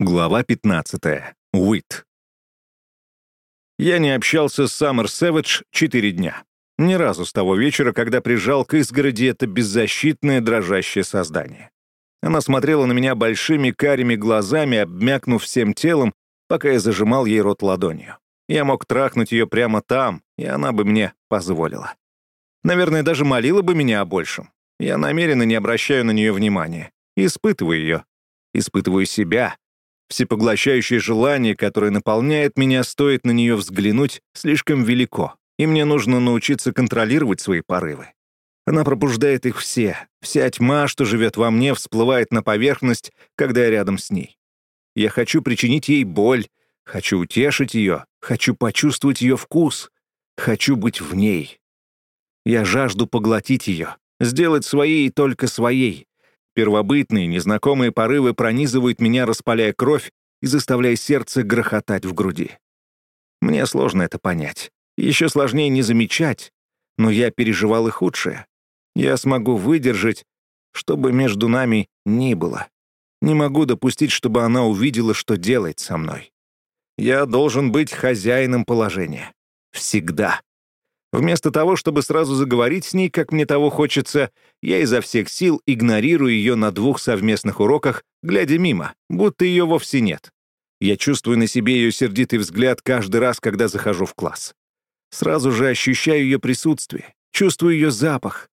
Глава 15. Уит. Я не общался с Саммер Сэвидж четыре дня. Ни разу с того вечера, когда прижал к изгороди это беззащитное дрожащее создание. Она смотрела на меня большими карими глазами, обмякнув всем телом, пока я зажимал ей рот ладонью. Я мог трахнуть ее прямо там, и она бы мне позволила. Наверное, даже молила бы меня о большем. Я намеренно не обращаю на нее внимания. Испытываю ее. Испытываю себя. Всепоглощающее желание, которое наполняет меня, стоит на нее взглянуть, слишком велико, и мне нужно научиться контролировать свои порывы. Она пробуждает их все. Вся тьма, что живет во мне, всплывает на поверхность, когда я рядом с ней. Я хочу причинить ей боль, хочу утешить ее, хочу почувствовать ее вкус, хочу быть в ней. Я жажду поглотить ее, сделать своей и только своей, Первобытные, незнакомые порывы пронизывают меня, распаляя кровь и заставляя сердце грохотать в груди. Мне сложно это понять. Еще сложнее не замечать, но я переживал и худшее. Я смогу выдержать, чтобы между нами ни было. Не могу допустить, чтобы она увидела, что делает со мной. Я должен быть хозяином положения. Всегда. Вместо того, чтобы сразу заговорить с ней, как мне того хочется, я изо всех сил игнорирую ее на двух совместных уроках, глядя мимо, будто ее вовсе нет. Я чувствую на себе ее сердитый взгляд каждый раз, когда захожу в класс. Сразу же ощущаю ее присутствие, чувствую ее запах.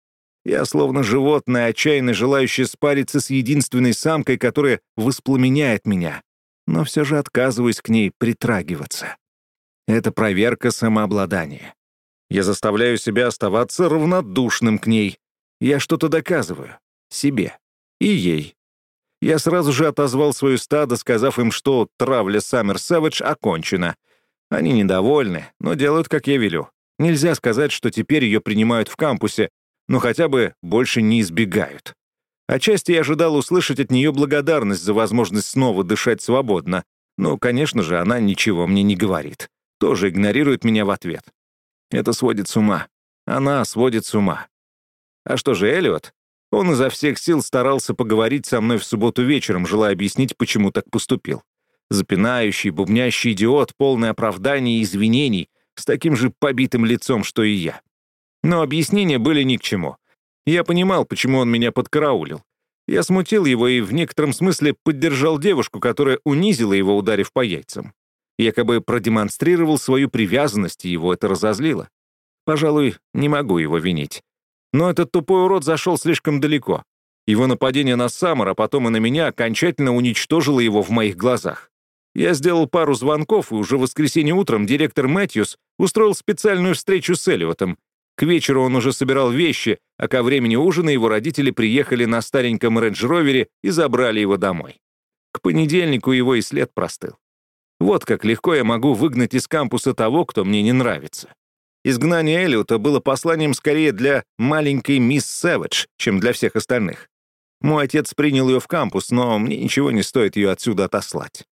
Я словно животное, отчаянно желающее спариться с единственной самкой, которая воспламеняет меня, но все же отказываюсь к ней притрагиваться. Это проверка самообладания. Я заставляю себя оставаться равнодушным к ней. Я что-то доказываю. Себе. И ей. Я сразу же отозвал свое стадо, сказав им, что травля Саммер Сэвидж окончена. Они недовольны, но делают, как я велю. Нельзя сказать, что теперь ее принимают в кампусе, но хотя бы больше не избегают. Отчасти я ожидал услышать от нее благодарность за возможность снова дышать свободно. Но, конечно же, она ничего мне не говорит. Тоже игнорирует меня в ответ. Это сводит с ума. Она сводит с ума. А что же Эллиот? Он изо всех сил старался поговорить со мной в субботу вечером, желая объяснить, почему так поступил. Запинающий, бубнящий идиот, полный оправданий и извинений, с таким же побитым лицом, что и я. Но объяснения были ни к чему. Я понимал, почему он меня подкараулил. Я смутил его и в некотором смысле поддержал девушку, которая унизила его, ударив по яйцам. Якобы продемонстрировал свою привязанность, и его это разозлило. Пожалуй, не могу его винить. Но этот тупой урод зашел слишком далеко. Его нападение на Саммер, а потом и на меня, окончательно уничтожило его в моих глазах. Я сделал пару звонков, и уже в воскресенье утром директор Мэтьюс устроил специальную встречу с Эллиотом. К вечеру он уже собирал вещи, а ко времени ужина его родители приехали на стареньком рейндж-ровере и забрали его домой. К понедельнику его и след простыл. Вот как легко я могу выгнать из кампуса того, кто мне не нравится. Изгнание Эллиота было посланием скорее для маленькой мисс Сэвидж, чем для всех остальных. Мой отец принял ее в кампус, но мне ничего не стоит ее отсюда отослать.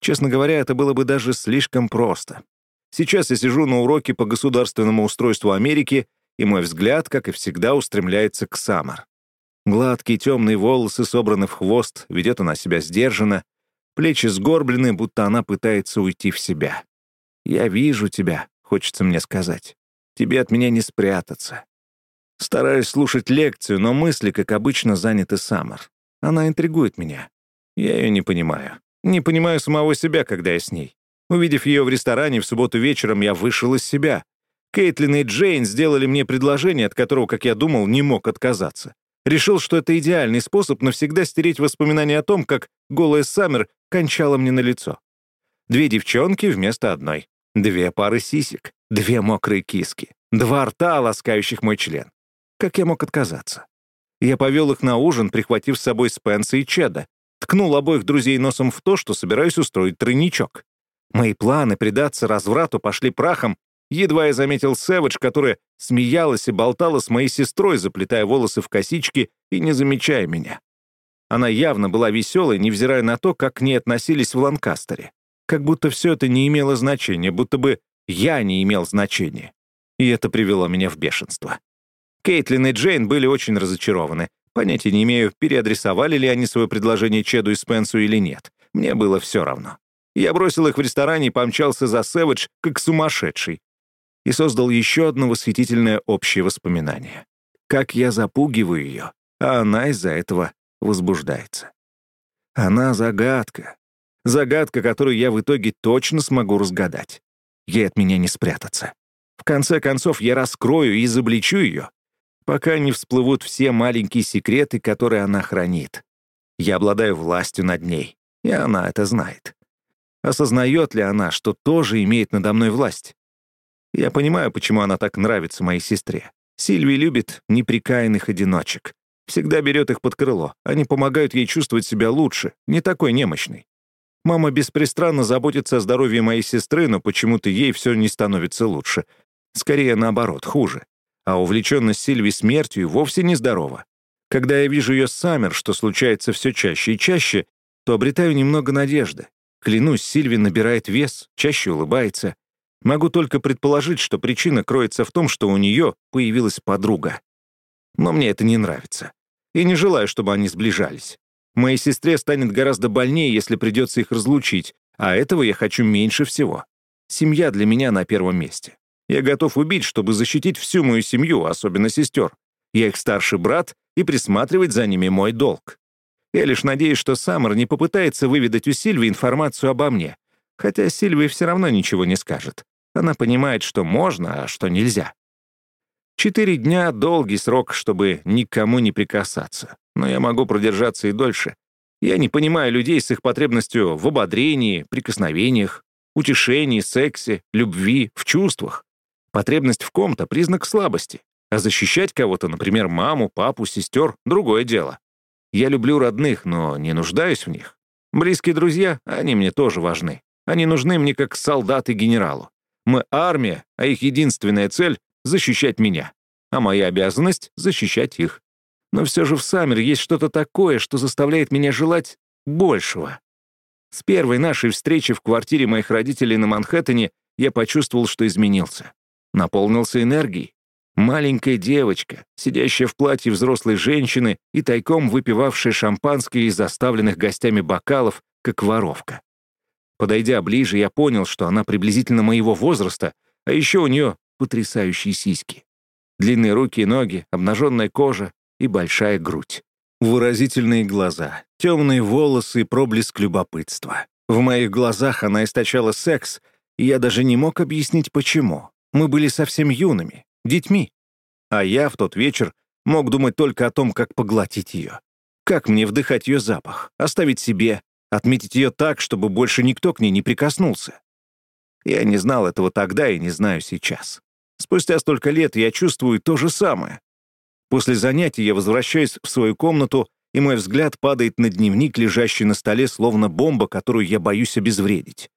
Честно говоря, это было бы даже слишком просто. Сейчас я сижу на уроке по государственному устройству Америки, и мой взгляд, как и всегда, устремляется к Саммер. Гладкие темные волосы собраны в хвост, ведет она себя сдержанно, Плечи сгорблены, будто она пытается уйти в себя. «Я вижу тебя», — хочется мне сказать. «Тебе от меня не спрятаться». Стараюсь слушать лекцию, но мысли, как обычно, заняты Саммер. Она интригует меня. Я ее не понимаю. Не понимаю самого себя, когда я с ней. Увидев ее в ресторане в субботу вечером, я вышел из себя. Кейтлин и Джейн сделали мне предложение, от которого, как я думал, не мог отказаться. Решил, что это идеальный способ навсегда стереть воспоминания о том, как голая Саммер кончала мне на лицо. Две девчонки вместо одной. Две пары сисек. Две мокрые киски. Два рта, ласкающих мой член. Как я мог отказаться? Я повел их на ужин, прихватив с собой Спенса и Чеда. Ткнул обоих друзей носом в то, что собираюсь устроить тройничок. Мои планы предаться разврату пошли прахом, Едва я заметил Сэвидж, которая смеялась и болтала с моей сестрой, заплетая волосы в косички и не замечая меня. Она явно была веселой, невзирая на то, как к ней относились в Ланкастере. Как будто все это не имело значения, будто бы я не имел значения. И это привело меня в бешенство. Кейтлин и Джейн были очень разочарованы. Понятия не имею, переадресовали ли они свое предложение Чеду и Спенсу или нет. Мне было все равно. Я бросил их в ресторане и помчался за Сэвидж, как сумасшедший. И создал еще одно восхитительное общее воспоминание. Как я запугиваю ее, а она из-за этого возбуждается. Она загадка. Загадка, которую я в итоге точно смогу разгадать. Ей от меня не спрятаться. В конце концов, я раскрою и изобличу ее, пока не всплывут все маленькие секреты, которые она хранит. Я обладаю властью над ней, и она это знает. Осознает ли она, что тоже имеет надо мной власть? Я понимаю, почему она так нравится моей сестре. Сильви любит неприкаянных одиночек. Всегда берет их под крыло. Они помогают ей чувствовать себя лучше, не такой немощной. Мама беспристрастно заботится о здоровье моей сестры, но почему-то ей все не становится лучше. Скорее, наоборот, хуже. А увлеченность Сильви смертью вовсе не здорова. Когда я вижу ее Саммер, что случается все чаще и чаще, то обретаю немного надежды. Клянусь, Сильви набирает вес, чаще улыбается. Могу только предположить, что причина кроется в том, что у нее появилась подруга. Но мне это не нравится. И не желаю, чтобы они сближались. Моей сестре станет гораздо больнее, если придется их разлучить, а этого я хочу меньше всего. Семья для меня на первом месте. Я готов убить, чтобы защитить всю мою семью, особенно сестер. Я их старший брат, и присматривать за ними мой долг. Я лишь надеюсь, что Саммер не попытается выведать у Сильви информацию обо мне, хотя Сильви все равно ничего не скажет. Она понимает, что можно, а что нельзя. Четыре дня — долгий срок, чтобы никому не прикасаться. Но я могу продержаться и дольше. Я не понимаю людей с их потребностью в ободрении, прикосновениях, утешении, сексе, любви, в чувствах. Потребность в ком-то — признак слабости. А защищать кого-то, например, маму, папу, сестер — другое дело. Я люблю родных, но не нуждаюсь в них. Близкие друзья, они мне тоже важны. Они нужны мне как солдаты генералу. Мы армия, а их единственная цель — защищать меня. А моя обязанность — защищать их. Но все же в Саммер есть что-то такое, что заставляет меня желать большего. С первой нашей встречи в квартире моих родителей на Манхэттене я почувствовал, что изменился. Наполнился энергией. Маленькая девочка, сидящая в платье взрослой женщины и тайком выпивавшая шампанское из заставленных гостями бокалов, как воровка. Подойдя ближе, я понял, что она приблизительно моего возраста, а еще у нее потрясающие сиськи. Длинные руки и ноги, обнаженная кожа и большая грудь. Выразительные глаза, темные волосы и проблеск любопытства. В моих глазах она источала секс, и я даже не мог объяснить, почему. Мы были совсем юными, детьми. А я в тот вечер мог думать только о том, как поглотить ее. Как мне вдыхать ее запах, оставить себе, отметить ее так, чтобы больше никто к ней не прикоснулся. Я не знал этого тогда и не знаю сейчас. Спустя столько лет я чувствую то же самое. После занятий я возвращаюсь в свою комнату, и мой взгляд падает на дневник, лежащий на столе, словно бомба, которую я боюсь обезвредить.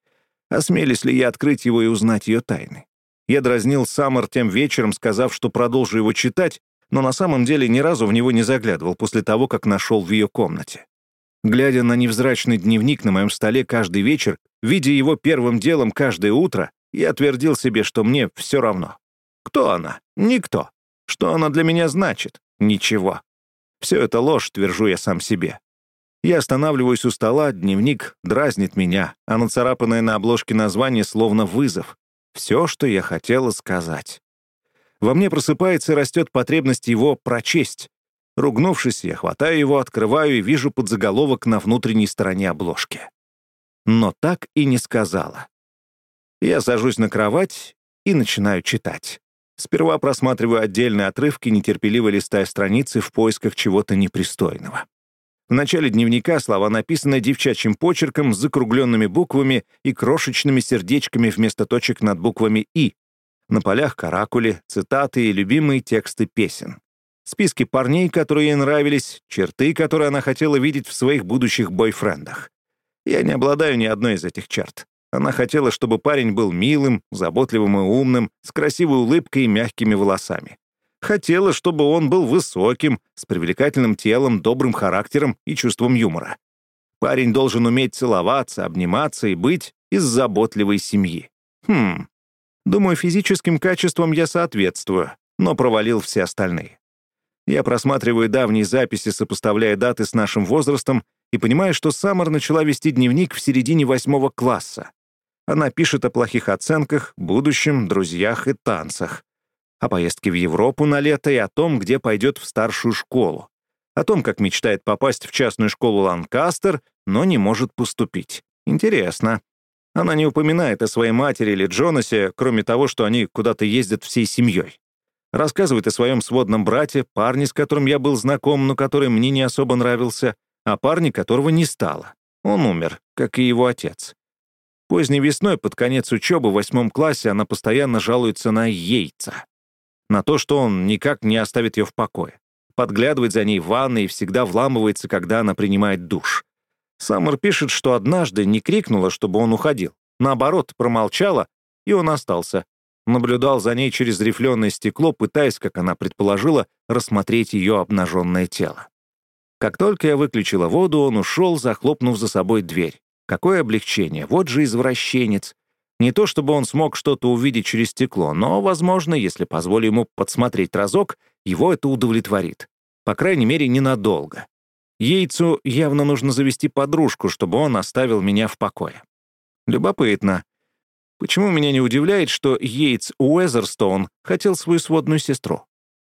Осмелюсь ли я открыть его и узнать ее тайны? Я дразнил Саммер тем вечером, сказав, что продолжу его читать, но на самом деле ни разу в него не заглядывал после того, как нашел в ее комнате. Глядя на невзрачный дневник на моем столе каждый вечер, видя его первым делом каждое утро, я твердил себе, что мне все равно. Кто она? Никто. Что она для меня значит? Ничего. Все это ложь, твержу я сам себе. Я останавливаюсь у стола, дневник дразнит меня, а нацарапанное на обложке название словно вызов. Все, что я хотела сказать. Во мне просыпается и растет потребность его прочесть. Ругнувшись, я хватаю его, открываю и вижу подзаголовок на внутренней стороне обложки. Но так и не сказала. Я сажусь на кровать и начинаю читать. Сперва просматриваю отдельные отрывки, нетерпеливо листая страницы в поисках чего-то непристойного. В начале дневника слова написаны девчачьим почерком с закругленными буквами и крошечными сердечками вместо точек над буквами «и». На полях каракули, цитаты и любимые тексты песен. Списки парней, которые ей нравились, черты, которые она хотела видеть в своих будущих бойфрендах. Я не обладаю ни одной из этих черт. Она хотела, чтобы парень был милым, заботливым и умным, с красивой улыбкой и мягкими волосами. Хотела, чтобы он был высоким, с привлекательным телом, добрым характером и чувством юмора. Парень должен уметь целоваться, обниматься и быть из заботливой семьи. Хм. Думаю, физическим качествам я соответствую, но провалил все остальные. Я просматриваю давние записи, сопоставляя даты с нашим возрастом, и понимаю, что Саммер начала вести дневник в середине восьмого класса. Она пишет о плохих оценках, будущем, друзьях и танцах. О поездке в Европу на лето и о том, где пойдет в старшую школу. О том, как мечтает попасть в частную школу Ланкастер, но не может поступить. Интересно. Она не упоминает о своей матери или Джонасе, кроме того, что они куда-то ездят всей семьей. Рассказывает о своем сводном брате, парне, с которым я был знаком, но который мне не особо нравился, а парне, которого не стало. Он умер, как и его отец. Поздней весной, под конец учебы в восьмом классе, она постоянно жалуется на яйца. На то, что он никак не оставит ее в покое. Подглядывает за ней в ванной и всегда вламывается, когда она принимает душ. Саммер пишет, что однажды не крикнула, чтобы он уходил. Наоборот, промолчала, и он остался. Наблюдал за ней через рифленое стекло, пытаясь, как она предположила, рассмотреть ее обнаженное тело. Как только я выключила воду, он ушел, захлопнув за собой дверь. Какое облегчение, вот же извращенец. Не то чтобы он смог что-то увидеть через стекло, но, возможно, если позволю ему подсмотреть разок, его это удовлетворит. По крайней мере, ненадолго. Яйцу явно нужно завести подружку, чтобы он оставил меня в покое. Любопытно. Почему меня не удивляет, что Йейтс Уэзерстоун хотел свою сводную сестру?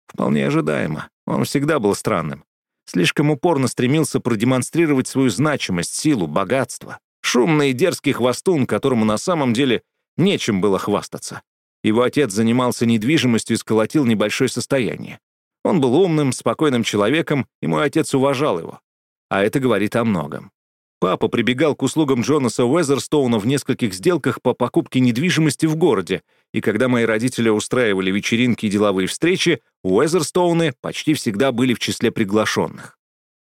Вполне ожидаемо. Он всегда был странным. Слишком упорно стремился продемонстрировать свою значимость, силу, богатство. Шумный и дерзкий хвостун, которому на самом деле нечем было хвастаться. Его отец занимался недвижимостью и сколотил небольшое состояние. Он был умным, спокойным человеком, и мой отец уважал его. А это говорит о многом. Папа прибегал к услугам Джонаса Уэзерстоуна в нескольких сделках по покупке недвижимости в городе, и когда мои родители устраивали вечеринки и деловые встречи, Уэзерстоуны почти всегда были в числе приглашенных.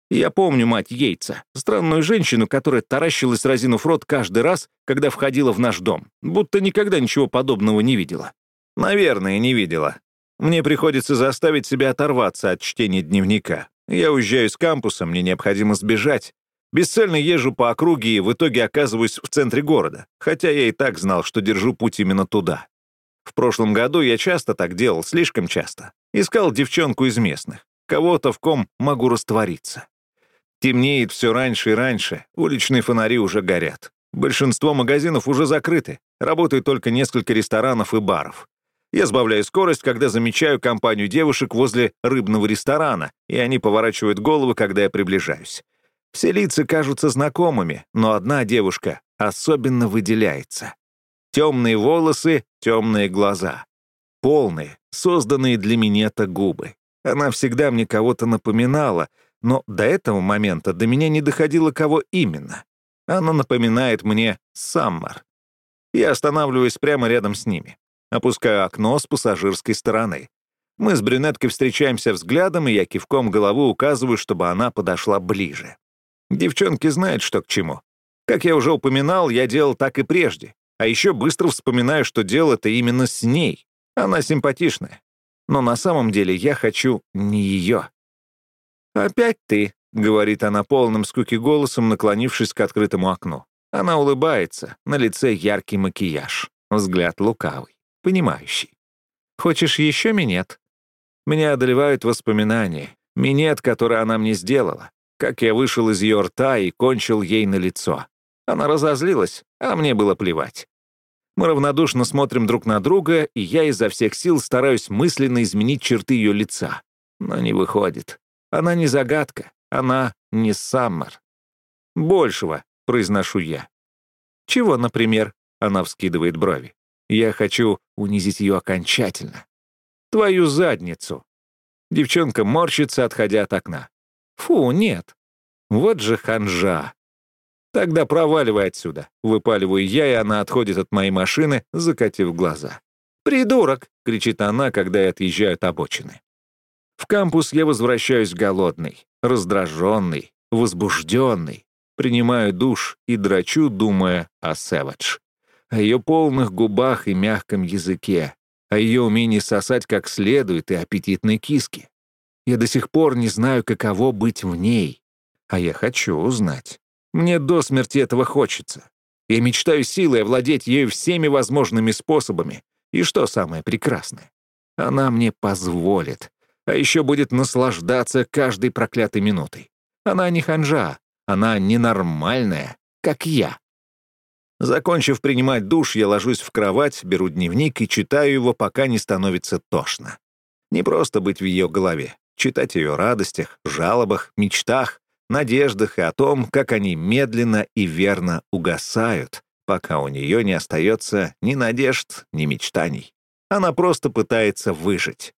Я помню мать Йейтса, странную женщину, которая таращилась, разинув рот каждый раз, когда входила в наш дом, будто никогда ничего подобного не видела. Наверное, не видела. Мне приходится заставить себя оторваться от чтения дневника. Я уезжаю с кампуса, мне необходимо сбежать. Бесцельно езжу по округе и в итоге оказываюсь в центре города, хотя я и так знал, что держу путь именно туда. В прошлом году я часто так делал, слишком часто. Искал девчонку из местных, кого-то, в ком могу раствориться. Темнеет все раньше и раньше, уличные фонари уже горят. Большинство магазинов уже закрыты, работают только несколько ресторанов и баров. Я сбавляю скорость, когда замечаю компанию девушек возле рыбного ресторана, и они поворачивают головы, когда я приближаюсь. Все лица кажутся знакомыми, но одна девушка особенно выделяется. Темные волосы, темные глаза. Полные, созданные для минета губы. Она всегда мне кого-то напоминала, но до этого момента до меня не доходило, кого именно. Она напоминает мне Саммер. Я останавливаюсь прямо рядом с ними. Опускаю окно с пассажирской стороны. Мы с брюнеткой встречаемся взглядом, и я кивком головы указываю, чтобы она подошла ближе. Девчонки знают, что к чему. Как я уже упоминал, я делал так и прежде. А еще быстро вспоминаю, что делал это именно с ней. Она симпатичная. Но на самом деле я хочу не ее. «Опять ты», — говорит она полным скуки голосом, наклонившись к открытому окну. Она улыбается, на лице яркий макияж, взгляд лукавый понимающий. Хочешь еще минет? Меня одолевают воспоминания. Минет, который она мне сделала. Как я вышел из ее рта и кончил ей на лицо. Она разозлилась, а мне было плевать. Мы равнодушно смотрим друг на друга, и я изо всех сил стараюсь мысленно изменить черты ее лица. Но не выходит. Она не загадка, она не Саммер. «Большего», — произношу я. «Чего, например?» — она вскидывает брови. Я хочу унизить ее окончательно. Твою задницу. Девчонка морщится, отходя от окна. Фу, нет. Вот же ханжа. Тогда проваливай отсюда. Выпаливаю я, и она отходит от моей машины, закатив глаза. «Придурок!» — кричит она, когда я отъезжаю от обочины. В кампус я возвращаюсь голодный, раздраженный, возбужденный. Принимаю душ и драчу, думая о Сэвидж о ее полных губах и мягком языке, о ее умении сосать как следует и аппетитной киске. Я до сих пор не знаю, каково быть в ней, а я хочу узнать. Мне до смерти этого хочется. Я мечтаю силой овладеть ею всеми возможными способами. И что самое прекрасное? Она мне позволит, а еще будет наслаждаться каждой проклятой минутой. Она не ханжа, Она ненормальная, как я. Закончив принимать душ, я ложусь в кровать, беру дневник и читаю его, пока не становится тошно. Не просто быть в ее голове, читать ее радостях, жалобах, мечтах, надеждах и о том, как они медленно и верно угасают, пока у нее не остается ни надежд, ни мечтаний. Она просто пытается выжить.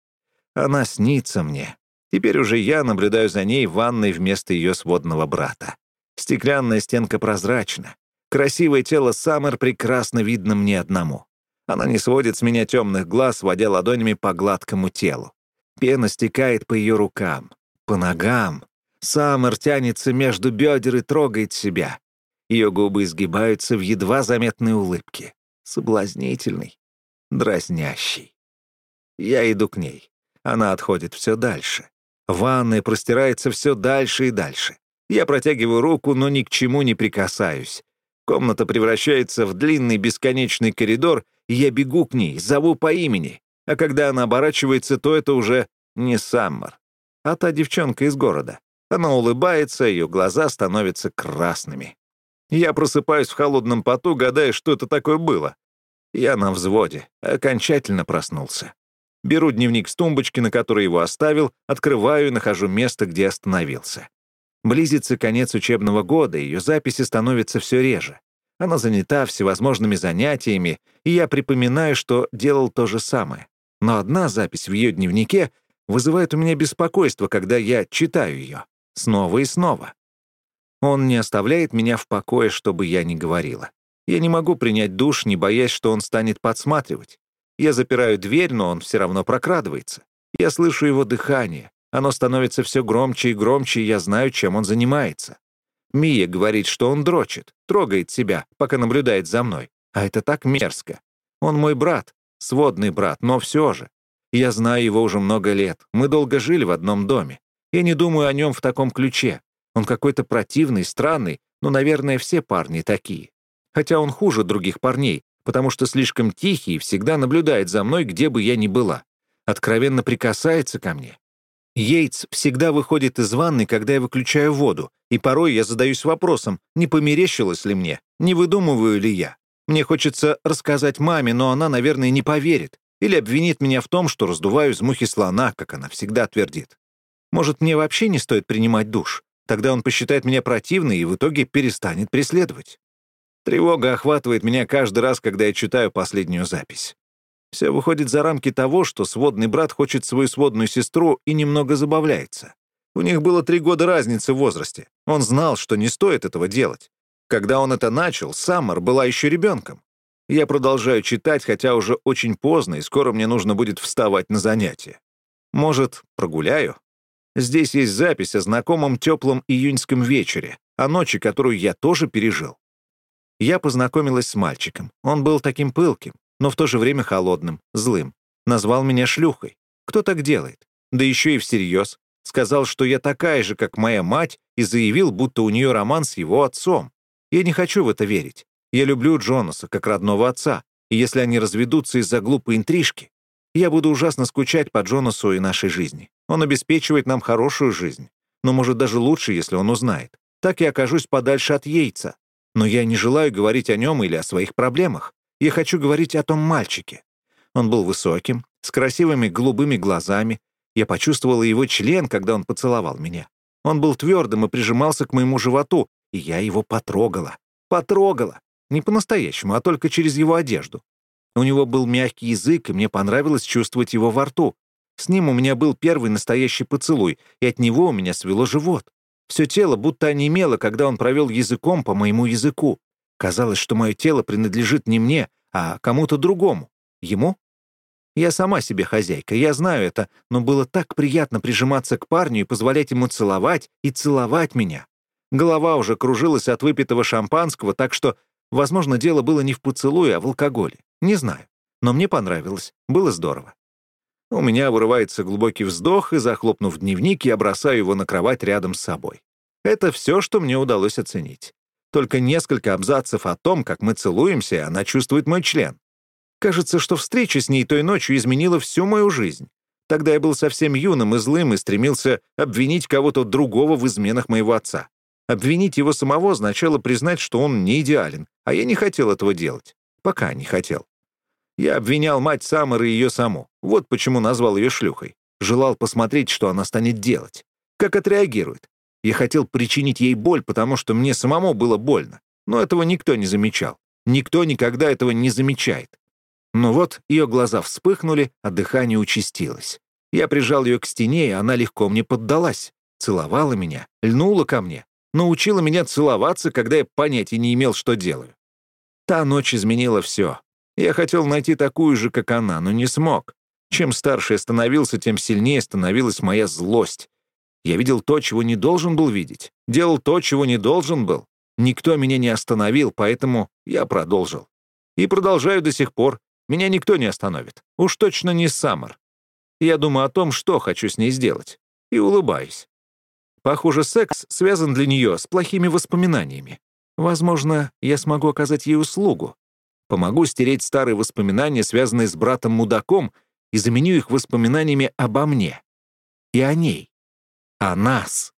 Она снится мне. Теперь уже я наблюдаю за ней в ванной вместо ее сводного брата. Стеклянная стенка прозрачна. Красивое тело Саммер прекрасно видно мне одному. Она не сводит с меня темных глаз, водя ладонями по гладкому телу. Пена стекает по ее рукам, по ногам. Саммер тянется между бедер и трогает себя. Ее губы изгибаются в едва заметной улыбке. Соблазнительный, дразнящий. Я иду к ней. Она отходит все дальше. Ванная простирается все дальше и дальше. Я протягиваю руку, но ни к чему не прикасаюсь. Комната превращается в длинный бесконечный коридор, и я бегу к ней, зову по имени. А когда она оборачивается, то это уже не Саммер, а та девчонка из города. Она улыбается, ее глаза становятся красными. Я просыпаюсь в холодном поту, гадая, что это такое было. Я на взводе, окончательно проснулся. Беру дневник с тумбочки, на которой его оставил, открываю и нахожу место, где остановился. Близится конец учебного года, ее записи становятся все реже. Она занята всевозможными занятиями, и я припоминаю, что делал то же самое. Но одна запись в ее дневнике вызывает у меня беспокойство, когда я читаю ее. Снова и снова. Он не оставляет меня в покое, чтобы я не говорила. Я не могу принять душ, не боясь, что он станет подсматривать. Я запираю дверь, но он все равно прокрадывается. Я слышу его дыхание, оно становится все громче и громче, и я знаю, чем он занимается. Мия говорит, что он дрочит, трогает себя, пока наблюдает за мной. А это так мерзко. Он мой брат, сводный брат, но все же. Я знаю его уже много лет. Мы долго жили в одном доме. Я не думаю о нем в таком ключе. Он какой-то противный, странный, но, наверное, все парни такие. Хотя он хуже других парней, потому что слишком тихий и всегда наблюдает за мной, где бы я ни была. Откровенно прикасается ко мне. Йейтс всегда выходит из ванны, когда я выключаю воду, и порой я задаюсь вопросом, не померещилось ли мне, не выдумываю ли я. Мне хочется рассказать маме, но она, наверное, не поверит или обвинит меня в том, что раздуваю из мухи слона, как она всегда твердит. Может, мне вообще не стоит принимать душ? Тогда он посчитает меня противной и в итоге перестанет преследовать. Тревога охватывает меня каждый раз, когда я читаю последнюю запись. Все выходит за рамки того, что сводный брат хочет свою сводную сестру и немного забавляется. У них было три года разницы в возрасте. Он знал, что не стоит этого делать. Когда он это начал, Саммер была еще ребенком. Я продолжаю читать, хотя уже очень поздно, и скоро мне нужно будет вставать на занятия. Может, прогуляю? Здесь есть запись о знакомом теплом июньском вечере, о ночи, которую я тоже пережил. Я познакомилась с мальчиком. Он был таким пылким но в то же время холодным, злым. Назвал меня шлюхой. Кто так делает? Да еще и всерьез. Сказал, что я такая же, как моя мать, и заявил, будто у нее роман с его отцом. Я не хочу в это верить. Я люблю Джонаса, как родного отца, и если они разведутся из-за глупой интрижки, я буду ужасно скучать по Джонасу и нашей жизни. Он обеспечивает нам хорошую жизнь, но, может, даже лучше, если он узнает. Так я окажусь подальше от яйца. Но я не желаю говорить о нем или о своих проблемах. Я хочу говорить о том мальчике. Он был высоким, с красивыми голубыми глазами. Я почувствовала его член, когда он поцеловал меня. Он был твердым и прижимался к моему животу, и я его потрогала. Потрогала. Не по-настоящему, а только через его одежду. У него был мягкий язык, и мне понравилось чувствовать его во рту. С ним у меня был первый настоящий поцелуй, и от него у меня свело живот. Все тело будто онемело, когда он провел языком по моему языку. Казалось, что мое тело принадлежит не мне, а кому-то другому. Ему? Я сама себе хозяйка, я знаю это, но было так приятно прижиматься к парню и позволять ему целовать и целовать меня. Голова уже кружилась от выпитого шампанского, так что, возможно, дело было не в поцелуе, а в алкоголе. Не знаю. Но мне понравилось. Было здорово. У меня вырывается глубокий вздох, и, захлопнув дневник, я бросаю его на кровать рядом с собой. Это все, что мне удалось оценить. Только несколько абзацев о том, как мы целуемся, и она чувствует мой член. Кажется, что встреча с ней той ночью изменила всю мою жизнь. Тогда я был совсем юным и злым и стремился обвинить кого-то другого в изменах моего отца. Обвинить его самого означало признать, что он не идеален, а я не хотел этого делать. Пока не хотел. Я обвинял мать Саммер и ее саму. Вот почему назвал ее шлюхой. Желал посмотреть, что она станет делать. Как отреагирует. Я хотел причинить ей боль, потому что мне самому было больно. Но этого никто не замечал. Никто никогда этого не замечает. Но вот ее глаза вспыхнули, а дыхание участилось. Я прижал ее к стене, и она легко мне поддалась. Целовала меня, льнула ко мне, научила меня целоваться, когда я понятия не имел, что делаю. Та ночь изменила все. Я хотел найти такую же, как она, но не смог. Чем старше я становился, тем сильнее становилась моя злость. Я видел то, чего не должен был видеть. Делал то, чего не должен был. Никто меня не остановил, поэтому я продолжил. И продолжаю до сих пор. Меня никто не остановит. Уж точно не Саммер. Я думаю о том, что хочу с ней сделать. И улыбаюсь. Похоже, секс связан для нее с плохими воспоминаниями. Возможно, я смогу оказать ей услугу. Помогу стереть старые воспоминания, связанные с братом-мудаком, и заменю их воспоминаниями обо мне. И о ней. О нас.